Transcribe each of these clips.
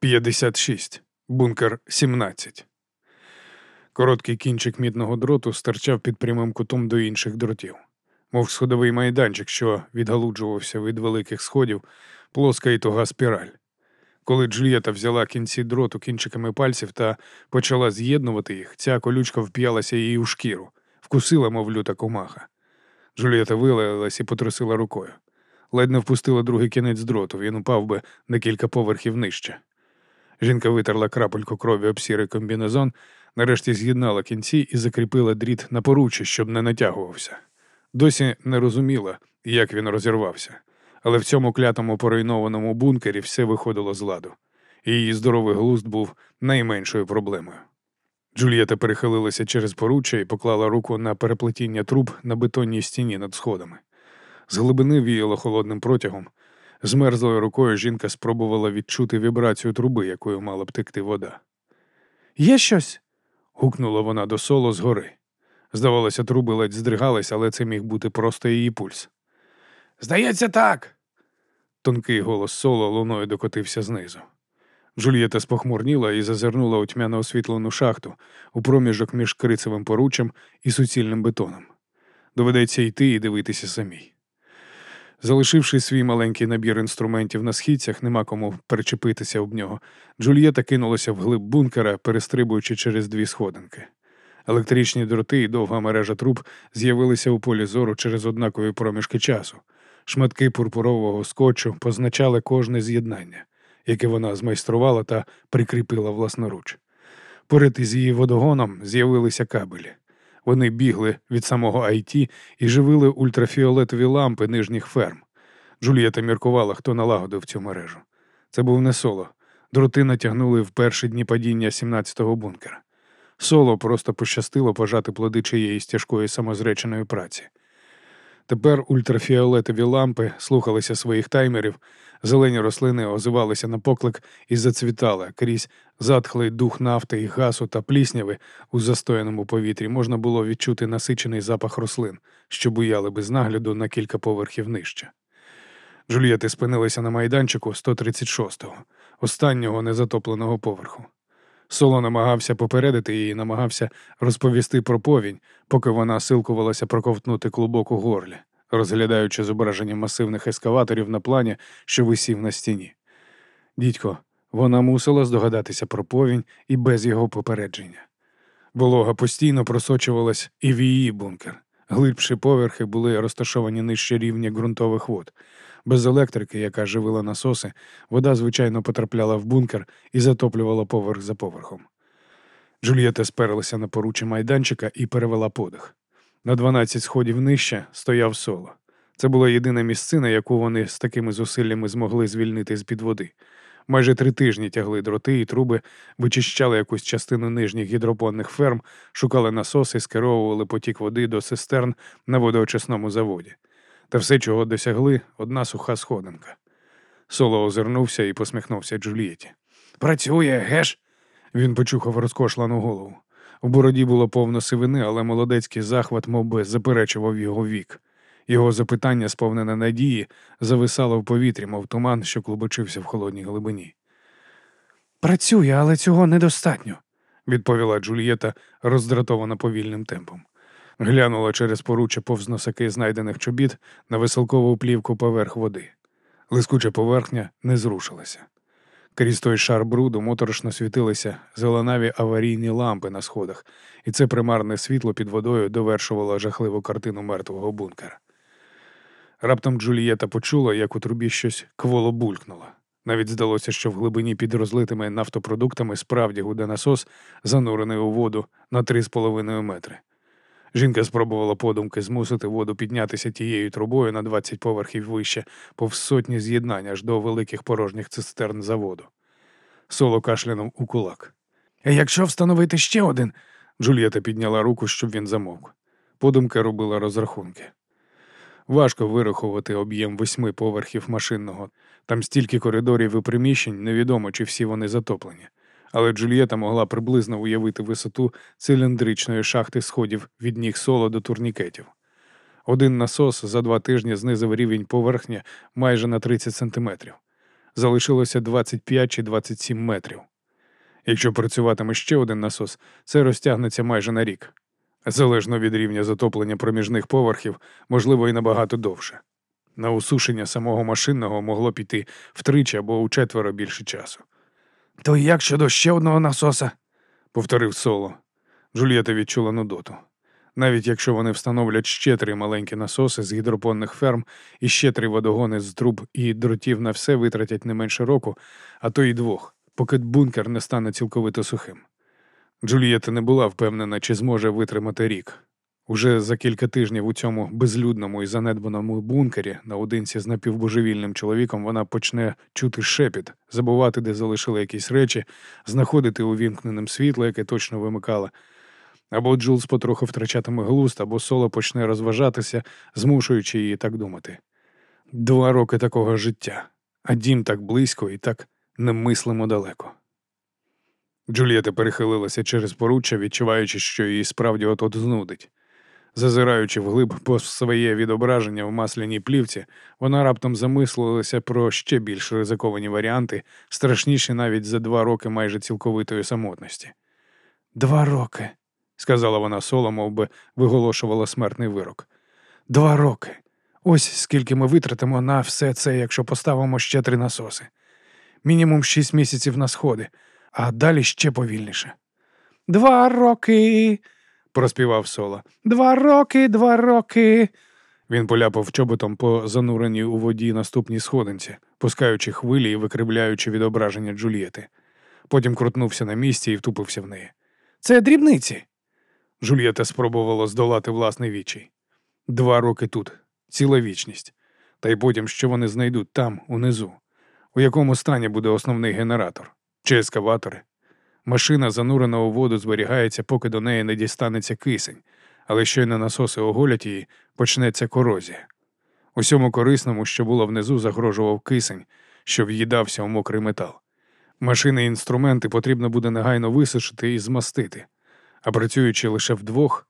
56. Бункер 17. Короткий кінчик мідного дроту стирчав під прямим кутом до інших дротів, мов сходовий майданчик, що відгалуджувався від великих сходів, плоска і туга спіраль. Коли Джульєта взяла кінці дроту кінчиками пальців та почала з'єднувати їх, ця колючка вп'ялася їй у шкіру, вкусила, мов люта комаха. Джульєта вилаялась і потрусила рукою. Ледь не впустила другий кінець дроту, він упав би на кілька поверхів нижче. Жінка витерла крапельку крові об сірий комбінезон, нарешті з'єднала кінці і закріпила дріт на поруччі, щоб не натягувався. Досі не розуміла, як він розірвався, але в цьому клятому поруйнованому бункері все виходило з ладу, її здоровий глузд був найменшою проблемою. Джульєта перехилилася через поруччя і поклала руку на переплетіння труб на бетонній стіні над сходами. З глибини віяло холодним протягом. Змерзлою рукою жінка спробувала відчути вібрацію труби, якою мала б текти вода. Є щось? гукнула вона до соло згори. Здавалося, труби ледь здригалися, але це міг бути просто її пульс. Здається, так. Тонкий голос соло луною докотився знизу. Джульєта спохмурніла і зазирнула у тьмяно освітлену шахту у проміжок між крицевим поруччям і суцільним бетоном. Доведеться йти і дивитися самій. Залишивши свій маленький набір інструментів на східцях, нема кому перечепитися об нього, Джульєта кинулася в глиб бункера, перестрибуючи через дві сходинки. Електричні дроти і довга мережа труб з'явилися у полі зору через однакові проміжки часу. Шматки пурпурового скотчу позначали кожне з'єднання, яке вона змайструвала та прикріпила власноруч. Поряд із її водогоном з'явилися кабелі. Вони бігли від самого Айті і живили ультрафіолетові лампи нижніх ферм. Джулієта міркувала, хто налагодив цю мережу. Це був не соло. Дроти натягнули в перші дні падіння 17-го бункера. Соло просто пощастило пожати плоди чиєїсь тяжкої самозреченої праці. Тепер ультрафіолетові лампи слухалися своїх таймерів, зелені рослини озивалися на поклик і зацвітали крізь затхлий дух нафти і газу та плісняви у застояному повітрі можна було відчути насичений запах рослин, що буяли без нагляду на кілька поверхів нижче. Джульєти спинилися на майданчику 136-го, останнього незатопленого поверху. Соло намагався попередити її, намагався розповісти про повінь, поки вона силкувалася проковтнути клубок у горлі, розглядаючи зображення масивних ескаваторів на плані, що висів на стіні. Дідько, вона мусила здогадатися про повінь і без його попередження. Волога постійно просочувалась і в її бункер. Глибші поверхи були розташовані нижче рівня ґрунтових вод. Без електрики, яка живила насоси, вода, звичайно, потрапляла в бункер і затоплювала поверх за поверхом. Джульєта сперлася на поруччя майданчика і перевела подих. На 12 сходів нижче стояв соло. Це була єдина місцина, яку вони з такими зусиллями змогли звільнити з під води. Майже три тижні тягли дроти і труби, вичищали якусь частину нижніх гідропонних ферм, шукали насоси, скеровували потік води до цистерн на водоочисному заводі. Та все, чого досягли, одна суха сходинка. Соло озирнувся і посміхнувся Джулієті. Працює, геш? Він почухав розкошлану голову. У бороді було повно сивини, але молодецький захват мов би, заперечував його вік. Його запитання, сповнене надії, зависало в повітрі, мов туман, що клубочився в холодній глибині. Працює, але цього недостатньо, відповіла Джульєта, роздратована повільним темпом. Глянула через поруччя повз носаки знайдених чобіт на веселкову плівку поверх води. Лискуча поверхня не зрушилася. Крізь той шар бруду моторошно світилися зеленаві аварійні лампи на сходах, і це примарне світло під водою довершувало жахливу картину мертвого бункера. Раптом Джулієта почула, як у трубі щось кволо булькнуло. Навіть здалося, що в глибині під розлитими нафтопродуктами справді гуде насос, занурений у воду на три з половиною метри. Жінка спробувала подумки змусити воду піднятися тією трубою на 20 поверхів вище, повз сотні з'єднань аж до великих порожніх цистерн заводу. Соло кашлянув у кулак. А якщо встановити ще один. Джульєта підняла руку, щоб він замовк. Подумка робила розрахунки. Важко вирахувати об'єм восьми поверхів машинного. Там стільки коридорів і приміщень, невідомо, чи всі вони затоплені але Джульєта могла приблизно уявити висоту циліндричної шахти сходів від ніг соло до турнікетів. Один насос за два тижні знизив рівень поверхні майже на 30 сантиметрів. залишилося 25 чи 27 метрів. Якщо працюватиме ще один насос, це розтягнеться майже на рік. Залежно від рівня затоплення проміжних поверхів, можливо, і набагато довше. На усушення самого машинного могло піти втричі або у четверо більше часу. То як щодо ще одного насоса? повторив соло. Джульєта відчула нудоту. Навіть якщо вони встановлять ще три маленькі насоси з гідропонних ферм і ще три водогони з труб і дротів на все витратять не менше року, а то й двох, поки бункер не стане цілковито сухим. Джульєтта не була впевнена, чи зможе витримати рік. Уже за кілька тижнів у цьому безлюдному і занедбаному бункері наодинці з напівбожевільним чоловіком вона почне чути шепіт, забувати, де залишила якісь речі, знаходити увімкненим світло, яке точно вимикала. Або Джулс потроху втрачатиме глузд, або Соло почне розважатися, змушуючи її так думати. Два роки такого життя, а дім так близько і так немислимо далеко. Джулієта перехилилася через поруччя, відчуваючи, що її справді от-от знудить. Зазираючи вглиб по своє відображення в масляній плівці, вона раптом замислилася про ще більш ризиковані варіанти, страшніші навіть за два роки майже цілковитої самотності. Два роки, сказала вона соло, мов би виголошувала смертний вирок. Два роки. Ось скільки ми витратимо на все це, якщо поставимо ще три насоси. Мінімум шість місяців на сходи, а далі ще повільніше. Два роки проспівав соло. Два роки, два роки. Він поляпав чоботом по зануреній у воді наступній сходинці, пускаючи хвилі і викривляючи відображення Джульєти. Потім крутнувся на місці і втупився в неї. Це дрібниці. Джульєта спробувала здолати власний вічий. Два роки тут, ціла вічність. Та й потім, що вони знайдуть там, унизу, у якому стані буде основний генератор чи ескаватори. Машина, занурена у воду, зберігається, поки до неї не дістанеться кисень, але щойно насоси оголять її, почнеться корозія. Усьому корисному, що було внизу, загрожував кисень, що в'їдався у мокрий метал. Машини і інструменти потрібно буде негайно висушити і змастити, а працюючи лише вдвох.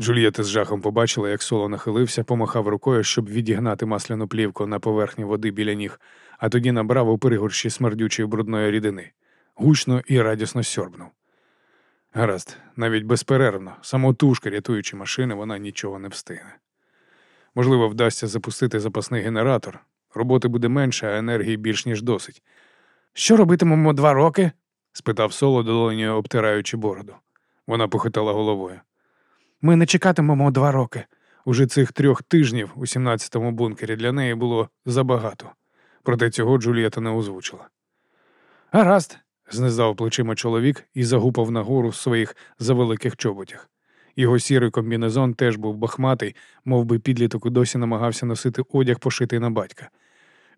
Джульєта з жахом побачила, як соло нахилився, помахав рукою, щоб відігнати масляну плівку на поверхні води біля ніг, а тоді набрав у перегорщі смердючої брудної рідини гучно і радісно сьорбнув. Гаразд, навіть безперервно, самотужки рятуючи машини, вона нічого не встигне. Можливо, вдасться запустити запасний генератор. Роботи буде менше, а енергії більш ніж досить. Що робитимемо два роки? спитав соло, долонію обтираючи бороду. Вона похитала головою. Ми не чекатимемо два роки. Уже цих трьох тижнів у 17-му бункері для неї було забагато. Проте цього Джулієта не озвучила. Гаразд, знизав плечима чоловік і загупав нагору в своїх завеликих чоботях. Його сірий комбінезон теж був бахматий, мов би підліток досі намагався носити одяг, пошитий на батька.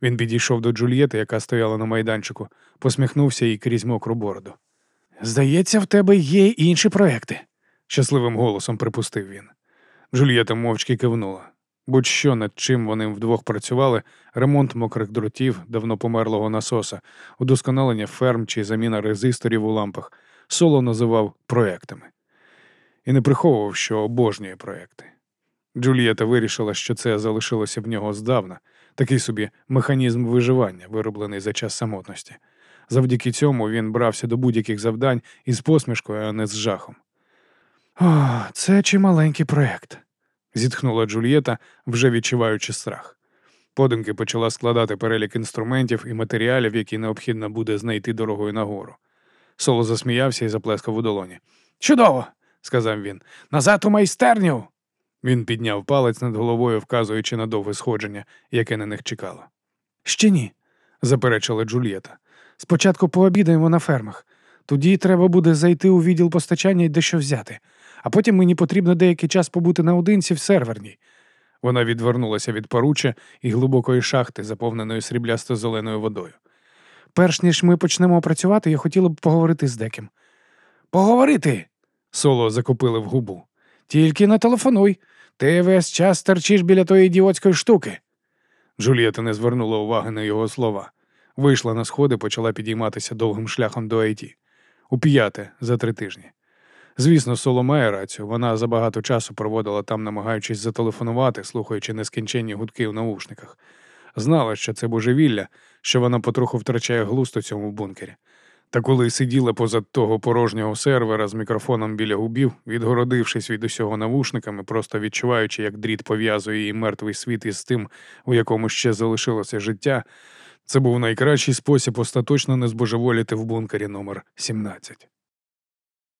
Він підійшов до Джульєти, яка стояла на майданчику, посміхнувся їй крізь мокру бороду. Здається, в тебе є інші проекти, щасливим голосом припустив він. Джульєта мовчки кивнула. Будь-що над чим вони вдвох працювали, ремонт мокрих дротів, давно померлого насоса, удосконалення ферм чи заміна резисторів у лампах, соло називав проектами. І не приховував, що обожнює проекти. Джулієта вирішила, що це залишилося в нього здавна, такий собі механізм виживання, вироблений за час самотності. Завдяки цьому він брався до будь-яких завдань із посмішкою, а не з жахом. О, це чималенький проект зітхнула Джульєта, вже відчуваючи страх. Подумки почала складати перелік інструментів і матеріалів, які необхідно буде знайти дорогою нагору. Соло засміявся і заплескав у долоні. Чудово! сказав він. Назад у майстерню. Він підняв палець над головою, вказуючи на довге сходження, яке на них чекало. Ще ні, заперечила Джульєта. Спочатку пообідаємо на фермах. Тоді треба буде зайти у відділ постачання і дещо взяти а потім мені потрібно деякий час побути наодинці в серверній. Вона відвернулася від поруччя і глибокої шахти, заповненої сріблясто зеленою водою. Перш ніж ми почнемо працювати, я хотіла б поговорити з деким. Поговорити. Соло закопили в губу. Тільки не телефонуй. Ти весь час терчиш біля тої ідіотської штуки. Джулієта не звернула уваги на його слова. Вийшла на сходи, почала підійматися довгим шляхом до Айті. У п'яте за три тижні. Звісно, Соло має рацію. Вона забагато часу проводила там, намагаючись зателефонувати, слухаючи нескінченні гудки в наушниках. знала, що це божевілля, що вона потроху втрачає глузд у цьому бункері. Та коли сиділа позад того порожнього сервера з мікрофоном біля губів, відгородившись від усього навушниками, просто відчуваючи, як дріт пов'язує її мертвий світ із тим, у якому ще залишилося життя, це був найкращий спосіб остаточно не збожеволіти в бункері номер 17